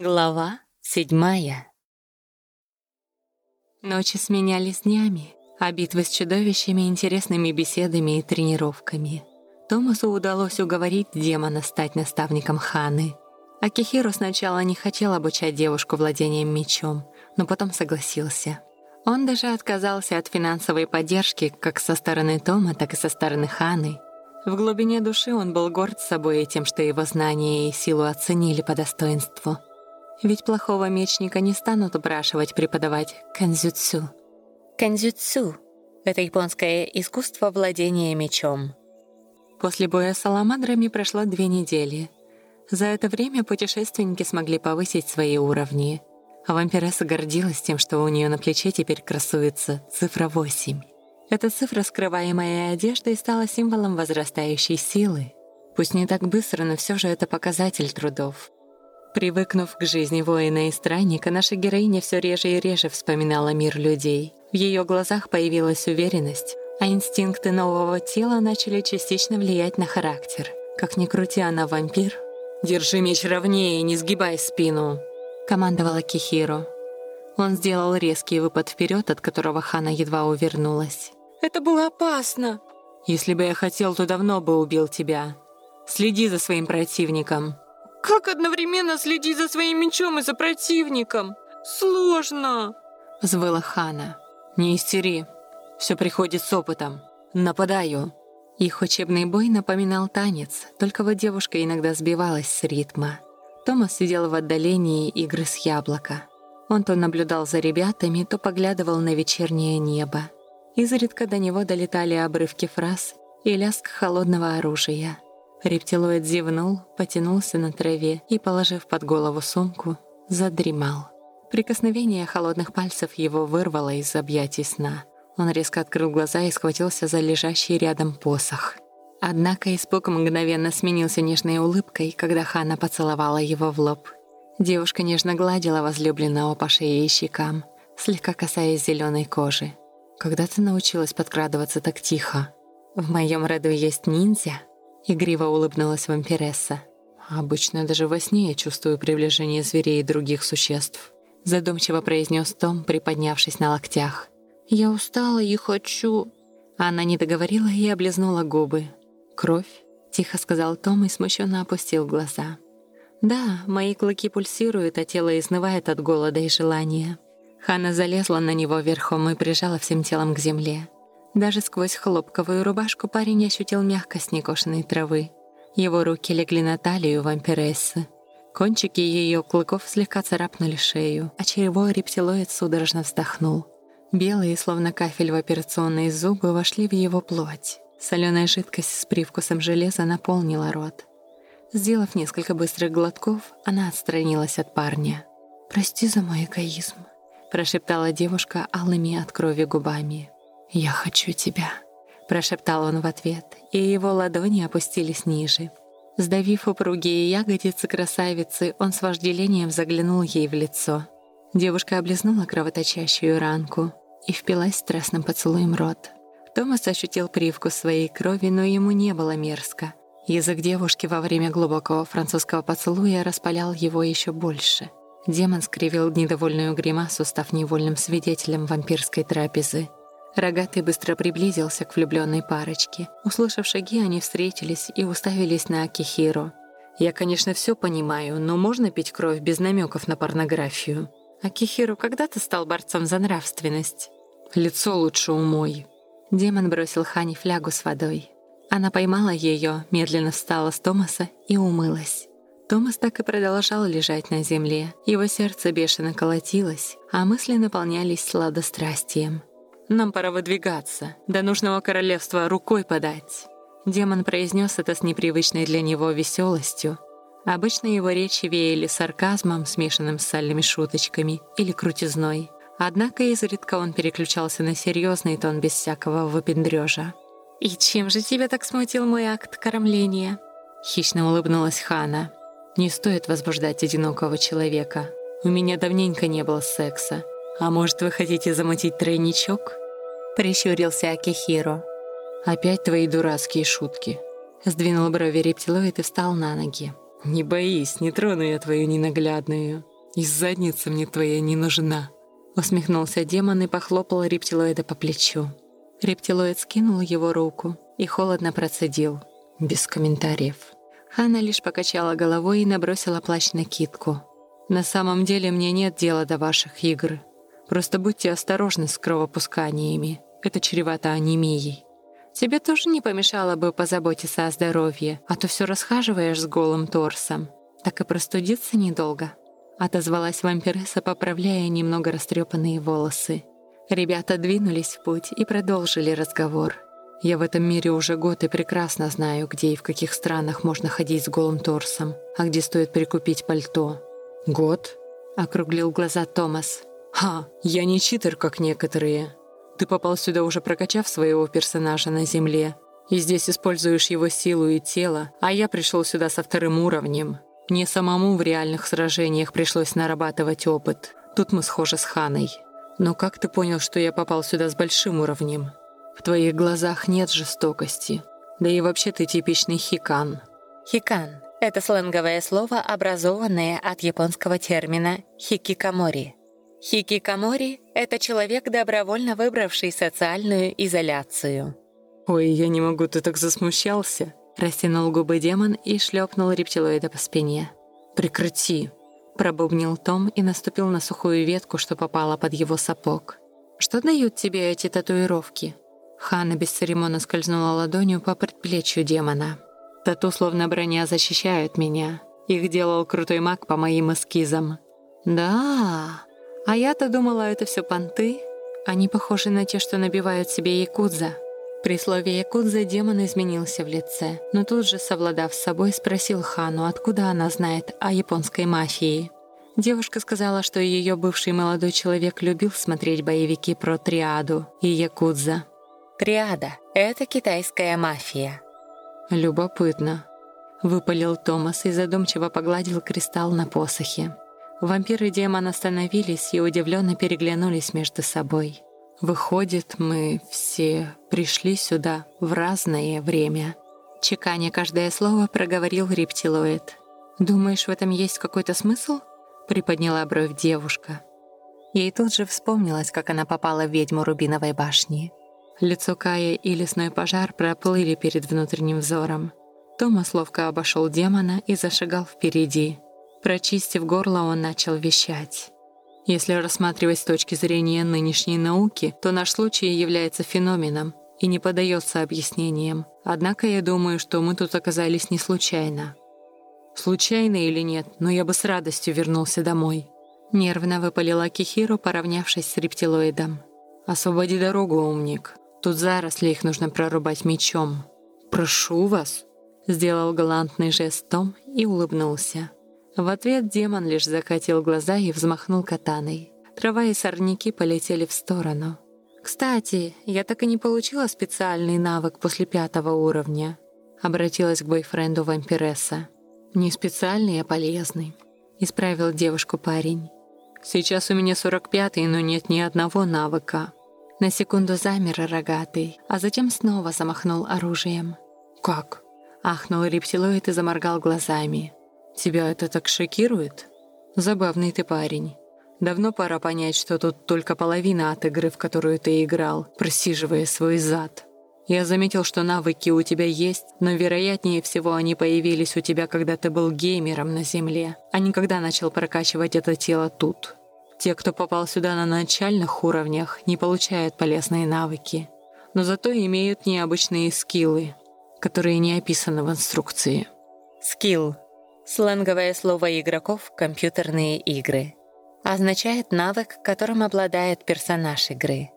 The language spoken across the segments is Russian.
Глава седьмая Ночи сменялись днями, а битвы с чудовищами — интересными беседами и тренировками. Томасу удалось уговорить демона стать наставником Ханы. Акихиро сначала не хотел обучать девушку владением мечом, но потом согласился. Он даже отказался от финансовой поддержки как со стороны Тома, так и со стороны Ханы. В глубине души он был горд собой и тем, что его знания и силу оценили по достоинству — ведь плохого мечника не станут упрашивать преподавать канзюцу. Канзюцу — это японское искусство владения мечом. После боя с саламандрами прошло две недели. За это время путешественники смогли повысить свои уровни. А вампиресса гордилась тем, что у нее на плече теперь красуется цифра 8. Эта цифра, скрываемая одеждой, стала символом возрастающей силы. Пусть не так быстро, но все же это показатель трудов. Привыкнув к жизни воина и странника, наша героиня все реже и реже вспоминала мир людей. В ее глазах появилась уверенность, а инстинкты нового тела начали частично влиять на характер. Как ни крути, она вампир. «Держи меч ровнее, не сгибай спину», — командовала Кихиро. Он сделал резкий выпад вперед, от которого Хана едва увернулась. «Это было опасно!» «Если бы я хотел, то давно бы убил тебя. Следи за своим противником», как одновременно следить за своим мечом и за противником? Сложно!» Взвыла Хана. «Не истери. Все приходит с опытом. Нападаю!» Их учебный бой напоминал танец, только вот девушка иногда сбивалась с ритма. Томас сидел в отдалении игры с яблока. Он то наблюдал за ребятами, то поглядывал на вечернее небо. Изредка до него долетали обрывки фраз и лязг холодного оружия. Рептилоид зевнул, потянулся на траве и, положив под голову сумку, задремал. Прикосновение холодных пальцев его вырвало из объятий сна. Он резко открыл глаза и схватился за лежащий рядом посох. Однако испуг мгновенно сменился нежной улыбкой, когда Хана поцеловала его в лоб. Девушка нежно гладила возлюбленного по шее и щекам, слегка касаясь зеленой кожи. «Когда ты научилась подкрадываться так тихо? В моем роду есть ниндзя?» Игриво улыбнулась вампиресса. «Обычно даже во сне я чувствую приближение зверей и других существ», задумчиво произнес Том, приподнявшись на локтях. «Я устала и хочу...» Она не договорила и облизнула губы. «Кровь?» — тихо сказал Том и смущенно опустил глаза. «Да, мои клыки пульсируют, а тело изнывает от голода и желания». Хана залезла на него верхом и прижала всем телом к земле. Даже сквозь хлопковую рубашку парень ощутил мягкость некошенной травы. Его руки легли на талию вампирессы. Кончики ее клыков слегка царапнули шею, а черевой рептилоид судорожно вздохнул. Белые, словно кафель в операционной зубы, вошли в его плоть. Соленая жидкость с привкусом железа наполнила рот. Сделав несколько быстрых глотков, она отстранилась от парня. «Прости за мой эгоизм», — прошептала девушка алыми от крови губами. «Я хочу тебя», — прошептал он в ответ, и его ладони опустились ниже. Сдавив упругие ягодицы красавицы, он с вожделением заглянул ей в лицо. Девушка облизнула кровоточащую ранку и впилась страстным поцелуем рот. Томас ощутил привкус своей крови, но ему не было мерзко. Язык девушки во время глубокого французского поцелуя распалял его еще больше. Демон скривил недовольную гримасу, став невольным свидетелем вампирской трапезы. Рогатый быстро приблизился к влюбленной парочке. Услышав шаги, они встретились и уставились на Акихиро. «Я, конечно, все понимаю, но можно пить кровь без намеков на порнографию?» «Акихиро когда-то стал борцом за нравственность?» «Лицо лучше умой». Демон бросил Хани флягу с водой. Она поймала ее, медленно встала с Томаса и умылась. Томас так и продолжал лежать на земле. Его сердце бешено колотилось, а мысли наполнялись сладострастием. Нам пора выдвигаться, до нужного королевства рукой подать». Демон произнес это с непривычной для него веселостью. Обычно его речи веяли сарказмом, смешанным с сальными шуточками или крутизной. Однако изредка он переключался на серьезный тон без всякого выпендрежа. «И чем же тебя так смутил мой акт кормления?» Хищно улыбнулась Хана. «Не стоит возбуждать одинокого человека. У меня давненько не было секса. «А может, вы хотите замутить тройничок?» Прищурился Акихиро. «Опять твои дурацкие шутки». Сдвинул брови рептилоид и встал на ноги. «Не боись, не трону я твою ненаглядную. И задница мне твоя не нужна». Усмехнулся демон и похлопал рептилоида по плечу. Рептилоид скинул его руку и холодно процедил. Без комментариев. Хана лишь покачала головой и набросила плащ на китку. «На самом деле мне нет дела до ваших игр. Просто будьте осторожны с кровопусканиями. Это чревато анемией. Тебе тоже не помешало бы позаботиться о здоровье, а то все расхаживаешь с голым торсом. Так и простудиться недолго». Отозвалась вампиресса, поправляя немного растрепанные волосы. Ребята двинулись в путь и продолжили разговор. Я в этом мире уже год и прекрасно знаю, где и в каких странах можно ходить с голым торсом, а где стоит прикупить пальто. «Год?» — округлил глаза Томас. «Ха, я не читер, как некоторые. Ты попал сюда уже прокачав своего персонажа на Земле, и здесь используешь его силу и тело, а я пришел сюда со вторым уровнем. Мне самому в реальных сражениях пришлось нарабатывать опыт. Тут мы схожи с Ханой. Но как ты понял, что я попал сюда с большим уровнем? В твоих глазах нет жестокости. Да и вообще ты типичный хикан. Хикан — это сленговое слово, образованное от японского термина хикикамори. Хикикамори — это человек, добровольно выбравший социальную изоляцию. «Ой, я не могу, ты так засмущался!» Растянул губы демон и шлепнул рептилоида по спине. «Прекрати!» Пробубнил Том и наступил на сухую ветку, что попала под его сапог. «Что дают тебе эти татуировки?» Хана бесцеремонно скользнула ладонью по предплечью демона. «Тату словно броня защищают меня. Их делал крутой маг по моим эскизам». «Да, а я-то думала, это все понты. Они похожи на те, что набивают себе якудза». При слове «якудза» демон изменился в лице, но тут же, совладав с собой, спросил Хану, откуда она знает о японской мафии. Девушка сказала, что ее бывший молодой человек любил смотреть боевики про триаду и якудза. «Триада — это китайская мафия». «Любопытно», — выпалил Томас и задумчиво погладил кристалл на посохе. Вампир и демон остановились и удивленно переглянулись между собой. Выходит, мы все пришли сюда в разное время. Чеканя каждое слово проговорил рептилоид. «Думаешь, в этом есть какой-то смысл?» Приподняла бровь девушка. Ей тут же вспомнилось, как она попала в ведьму Рубиновой башни. Лицо Кая и лесной пожар проплыли перед внутренним взором. Томас ловко обошел демона и зашагал впереди. Прочистив горло, он начал вещать. Если рассматривать с точки зрения нынешней науки, то наш случай является феноменом и не поддается объяснениям. Однако я думаю, что мы тут оказались не случайно. Случайно или нет, но я бы с радостью вернулся домой. Нервно выпалила Кихиру, поравнявшись с рептилоидом. «Освободи дорогу, умник. Тут заросли их нужно прорубать мечом. Прошу вас!» Сделал галантный жест Том и улыбнулся. В ответ демон лишь закатил глаза и взмахнул катаной. Трава и сорняки полетели в сторону. «Кстати, я так и не получила специальный навык после пятого уровня», обратилась к бойфренду вампиресса. «Не специальный, а полезный», — исправил девушку парень. «Сейчас у меня 45-й, но нет ни одного навыка». На секунду замер рогатый, а затем снова замахнул оружием. «Как?» — ахнул рептилоид и заморгал глазами. Тебя это так шокирует? Забавный ты парень. Давно пора понять, что тут только половина от игры, в которую ты играл, просиживая свой зад. Я заметил, что навыки у тебя есть, но вероятнее всего они появились у тебя, когда ты был геймером на Земле, а не когда начал прокачивать это тело тут. Те, кто попал сюда на начальных уровнях, не получают полезные навыки, но зато имеют необычные скиллы, которые не описаны в инструкции. Скилл Сленговое слово игроков компьютерные игры. Означает навык, которым обладает персонаж игры.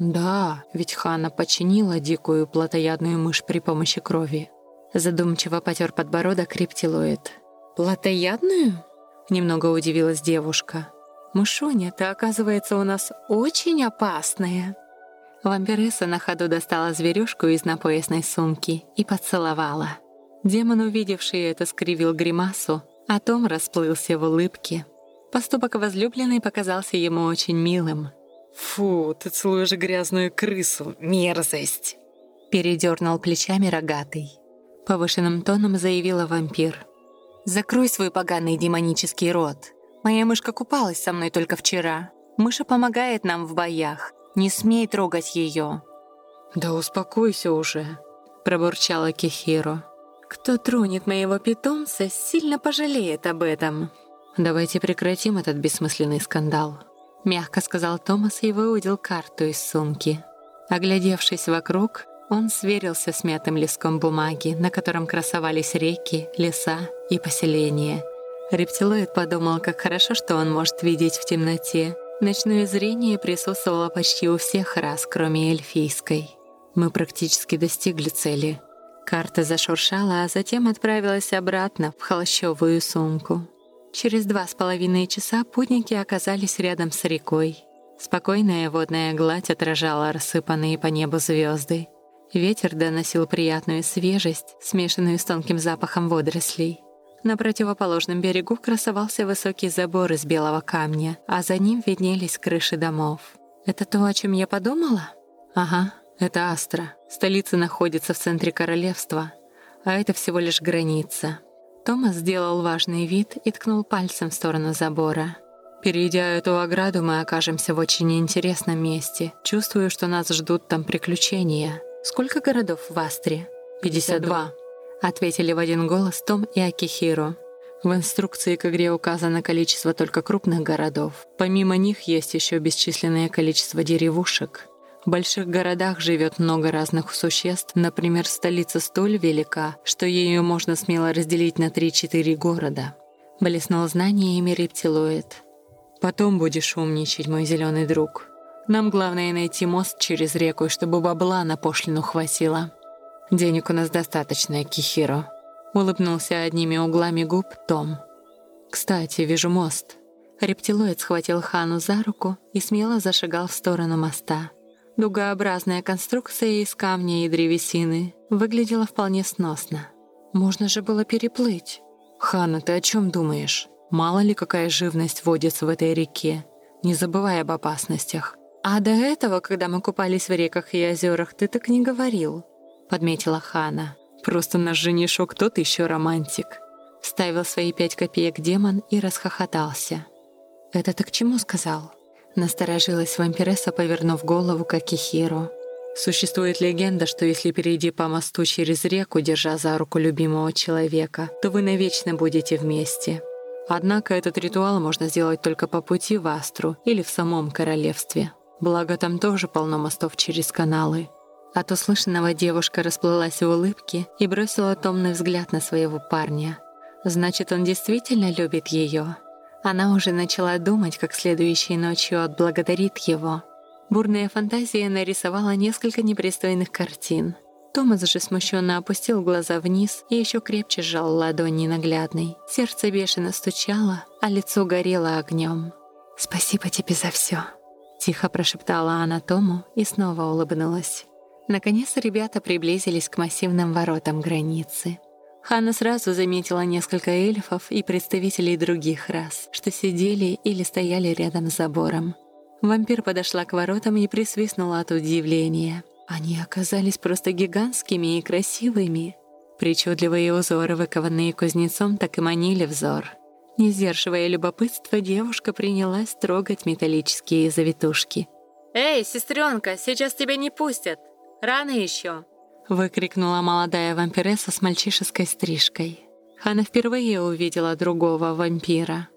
«Да, ведь Хана починила дикую плотоядную мышь при помощи крови». Задумчиво потер подбородок рептилоид. «Плотоядную?» Немного удивилась девушка. «Мышоня-то, оказывается, у нас очень опасная». Вампиресса на ходу достала зверюшку из напоясной сумки и поцеловала. Демон, увидевший это, скривил гримасу, а Том расплылся в улыбке. Поступок возлюбленной показался ему очень милым. «Фу, ты целуешь грязную крысу, мерзость!» Передернул плечами рогатый. Повышенным тоном заявила вампир. «Закрой свой поганый демонический рот. Моя мышка купалась со мной только вчера. Мыша помогает нам в боях. Не смей трогать ее». «Да успокойся уже», — пробурчала Кихиро. «Кто тронет моего питомца, сильно пожалеет об этом». «Давайте прекратим этот бессмысленный скандал», — мягко сказал Томас и выудил карту из сумки. Оглядевшись вокруг, он сверился с мятым листком бумаги, на котором красовались реки, леса и поселения. Рептилоид подумал, как хорошо, что он может видеть в темноте. Ночное зрение присутствовало почти у всех рас, кроме эльфийской. Мы практически достигли цели. Карта зашуршала, а затем отправилась обратно в холщовую сумку. Через два с половиной часа путники оказались рядом с рекой. Спокойная водная гладь отражала рассыпанные по небу звезды. Ветер доносил приятную свежесть, смешанную с тонким запахом водорослей. На противоположном берегу красовался высокий забор из белого камня, а за ним виднелись крыши домов. «Это то, о чем я подумала?» «Ага, это Астра. Столица находится в центре королевства, а это всего лишь граница». Томас сделал важный вид и ткнул пальцем в сторону забора. Перейдя эту ограду, мы окажемся в очень интересном месте. Чувствую, что нас ждут там приключения. Сколько городов в Астре? 52. Ответили в один голос Том и Акихиро. В инструкции к игре указано количество только крупных городов. Помимо них есть еще бесчисленное количество деревушек. В больших городах живет много разных существ, например, столица столь велика, что ее можно смело разделить на 3-4 города. Блеснул знаниями рептилоид. Потом будешь умничать, мой зеленый друг. Нам главное найти мост через реку, чтобы бабла на пошлину хватило. Денег у нас достаточно, Кихиро. Улыбнулся одними углами губ Том. Кстати, вижу мост. Рептилоид схватил Хану за руку и смело зашагал в сторону моста. Дугообразная конструкция из камня и древесины выглядела вполне сносно. Можно же было переплыть. «Хана, ты о чем думаешь? Мало ли какая живность водится в этой реке. Не забывай об опасностях». «А до этого, когда мы купались в реках и озерах, ты так не говорил», — подметила Хана. «Просто наш женишок тот еще романтик». Ставил свои пять копеек демон и расхохотался. «Это ты к чему сказал?» Насторожилась вампиресса, повернув голову к Акихиру. Существует легенда, что если перейти по мосту через реку, держа за руку любимого человека, то вы навечно будете вместе. Однако этот ритуал можно сделать только по пути в Астру или в самом королевстве. Благо там тоже полно мостов через каналы. От услышанного девушка расплылась в улыбке и бросила томный взгляд на своего парня. Значит, он действительно любит ее. Она уже начала думать, как следующей ночью отблагодарит его. Бурная фантазия нарисовала несколько непристойных картин. Томас же смущенно опустил глаза вниз и еще крепче сжал ладонь ненаглядной. Сердце бешено стучало, а лицо горело огнем. «Спасибо тебе за все», — тихо прошептала она Тому и снова улыбнулась. Наконец ребята приблизились к массивным воротам границы. Ханна сразу заметила несколько эльфов и представителей других рас, что сидели или стояли рядом с забором. Вампир подошла к воротам и присвистнула от удивления. Они оказались просто гигантскими и красивыми. Причудливые узоры, выкованные кузнецом, так и манили взор. Не сдерживая любопытства, девушка принялась трогать металлические завитушки. «Эй, сестренка, сейчас тебя не пустят! Рано еще!» Выкрикнула молодая вампиресса с мальчишеской стрижкой. Хана впервые увидела другого вампира.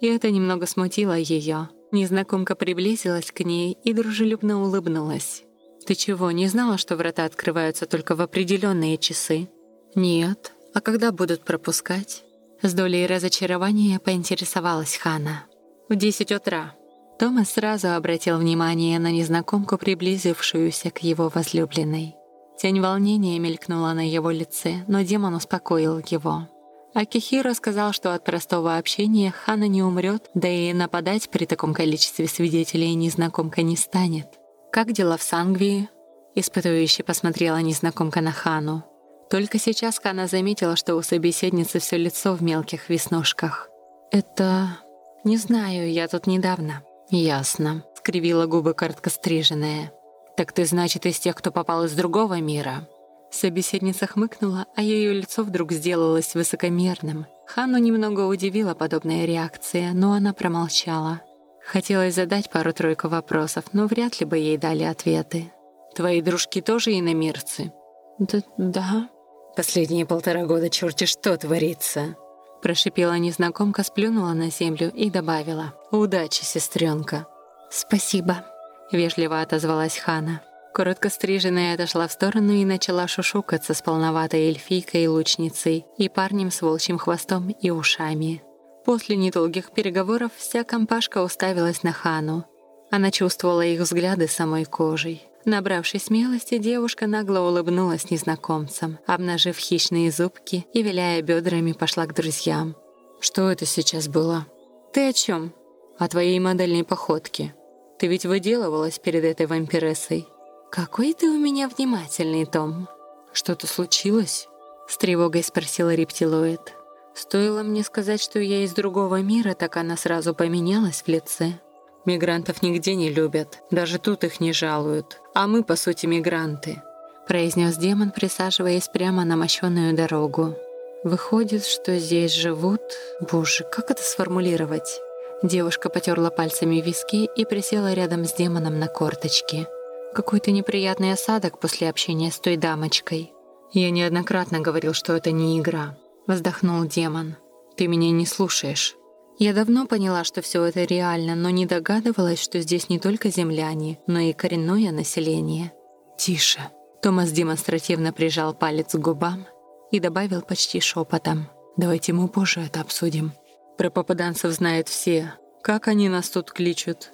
И это немного смутило ее. Незнакомка приблизилась к ней и дружелюбно улыбнулась. «Ты чего, не знала, что врата открываются только в определенные часы?» «Нет. А когда будут пропускать?» С долей разочарования поинтересовалась Хана. «В десять утра». Томас сразу обратил внимание на незнакомку, приблизившуюся к его возлюбленной. Тень волнения мелькнула на его лице, но демон успокоил его. Акихиро сказал, что от простого общения Хана не умрет, да и нападать при таком количестве свидетелей незнакомка не станет. «Как дела в Сангвии?» Испытывающе посмотрела незнакомка на Хану. Только сейчас Хана заметила, что у собеседницы все лицо в мелких веснушках. «Это... не знаю, я тут недавно». «Ясно», — скривила губы короткостриженная. «Так ты, значит, из тех, кто попал из другого мира?» Собеседница хмыкнула, а ее лицо вдруг сделалось высокомерным. Ханну немного удивила подобная реакция, но она промолчала. Хотелось задать пару-тройку вопросов, но вряд ли бы ей дали ответы. «Твои дружки тоже иномирцы?» «Да, да». «Последние полтора года черти что творится!» Прошипела незнакомка, сплюнула на землю и добавила. «Удачи, сестренка!» «Спасибо», — вежливо отозвалась Хана. Коротко стриженная отошла в сторону и начала шушукаться с полноватой эльфийкой и лучницей и парнем с волчьим хвостом и ушами. После недолгих переговоров вся компашка уставилась на Хану. Она чувствовала их взгляды самой кожей. Набравшись смелости, девушка нагло улыбнулась незнакомцам, обнажив хищные зубки и, виляя бедрами, пошла к друзьям. «Что это сейчас было?» «Ты о чем? «О твоей модельной походке. Ты ведь выделывалась перед этой вампирессой». «Какой ты у меня внимательный, Том!» «Что-то случилось?» С тревогой спросила рептилоид. Стоило мне сказать, что я из другого мира, так она сразу поменялась в лице. «Мигрантов нигде не любят, даже тут их не жалуют. А мы, по сути, мигранты», произнес демон, присаживаясь прямо на мощенную дорогу. «Выходит, что здесь живут... Боже, как это сформулировать?» Девушка потерла пальцами виски и присела рядом с демоном на корточки. Какой-то неприятный осадок после общения с той дамочкой. «Я неоднократно говорил, что это не игра», — вздохнул демон. «Ты меня не слушаешь». Я давно поняла, что все это реально, но не догадывалась, что здесь не только земляне, но и коренное население. «Тише». Томас демонстративно прижал палец к губам и добавил почти шепотом. «Давайте мы позже это обсудим. Про попаданцев знают все. Как они нас тут кличут?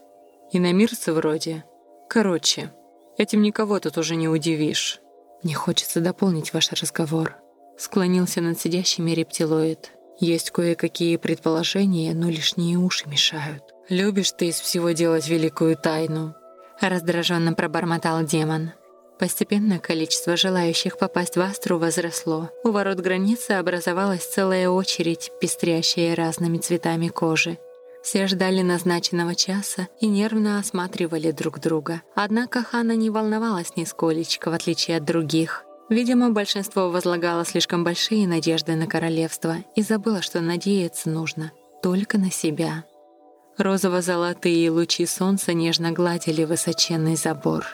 Иномирцы вроде. Короче, Этим никого тут уже не удивишь. Мне хочется дополнить ваш разговор. Склонился над сидящими рептилоид. Есть кое-какие предположения, но лишние уши мешают. Любишь ты из всего делать великую тайну. Раздраженно пробормотал демон. Постепенно количество желающих попасть в Астру возросло. У ворот границы образовалась целая очередь, пестрящая разными цветами кожи. Все ждали назначенного часа и нервно осматривали друг друга. Однако Хана не волновалась нисколечко, в отличие от других. Видимо, большинство возлагало слишком большие надежды на королевство и забыло, что надеяться нужно только на себя. Розово-золотые лучи солнца нежно гладили высоченный забор.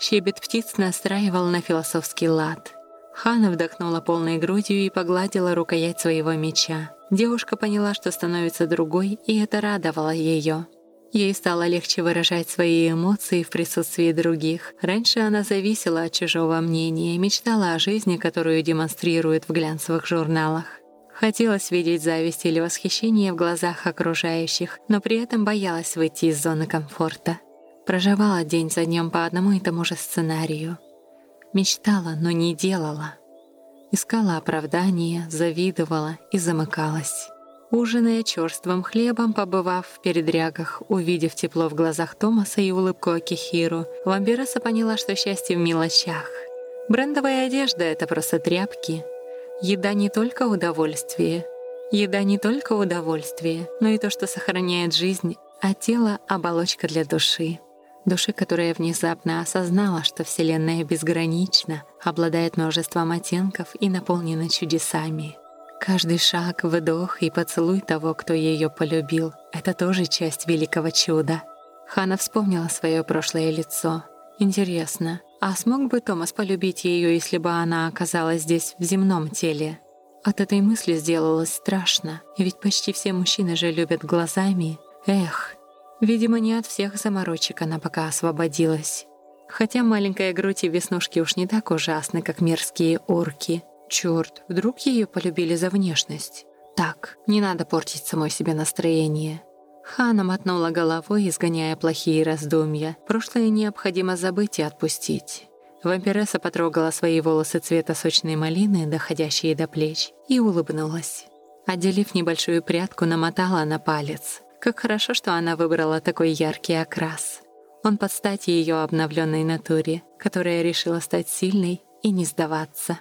Щебет птиц настраивал на философский лад. Хана вдохнула полной грудью и погладила рукоять своего меча. Девушка поняла, что становится другой, и это радовало ее. Ей стало легче выражать свои эмоции в присутствии других. Раньше она зависела от чужого мнения и мечтала о жизни, которую демонстрируют в глянцевых журналах. Хотелось видеть зависть или восхищение в глазах окружающих, но при этом боялась выйти из зоны комфорта. Проживала день за днем по одному и тому же сценарию. Мечтала, но не делала. Искала оправдания, завидовала и замыкалась. Ужиная черствым хлебом, побывав в передрягах, увидев тепло в глазах Томаса и улыбку Акихиру, вампиресса поняла, что счастье в мелочах. Брендовая одежда — это просто тряпки. Еда не только удовольствие. Еда не только удовольствие, но и то, что сохраняет жизнь, а тело — оболочка для души души, которая внезапно осознала, что Вселенная безгранична, обладает множеством оттенков и наполнена чудесами. Каждый шаг, вдох и поцелуй того, кто ее полюбил, это тоже часть великого чуда. Хана вспомнила свое прошлое лицо. Интересно, а смог бы Томас полюбить ее, если бы она оказалась здесь в земном теле? От этой мысли сделалось страшно, ведь почти все мужчины же любят глазами. Эх, Видимо, не от всех заморочек она пока освободилась. Хотя маленькая грудь и веснушки уж не так ужасны, как мерзкие орки. Черт, вдруг ее полюбили за внешность? Так, не надо портить самой себе настроение. Хана мотнула головой, изгоняя плохие раздумья. Прошлое необходимо забыть и отпустить. Вампиресса потрогала свои волосы цвета сочной малины, доходящие до плеч, и улыбнулась. Отделив небольшую прядку, намотала на палец. Как хорошо, что она выбрала такой яркий окрас. Он под стать ее обновленной натуре, которая решила стать сильной и не сдаваться.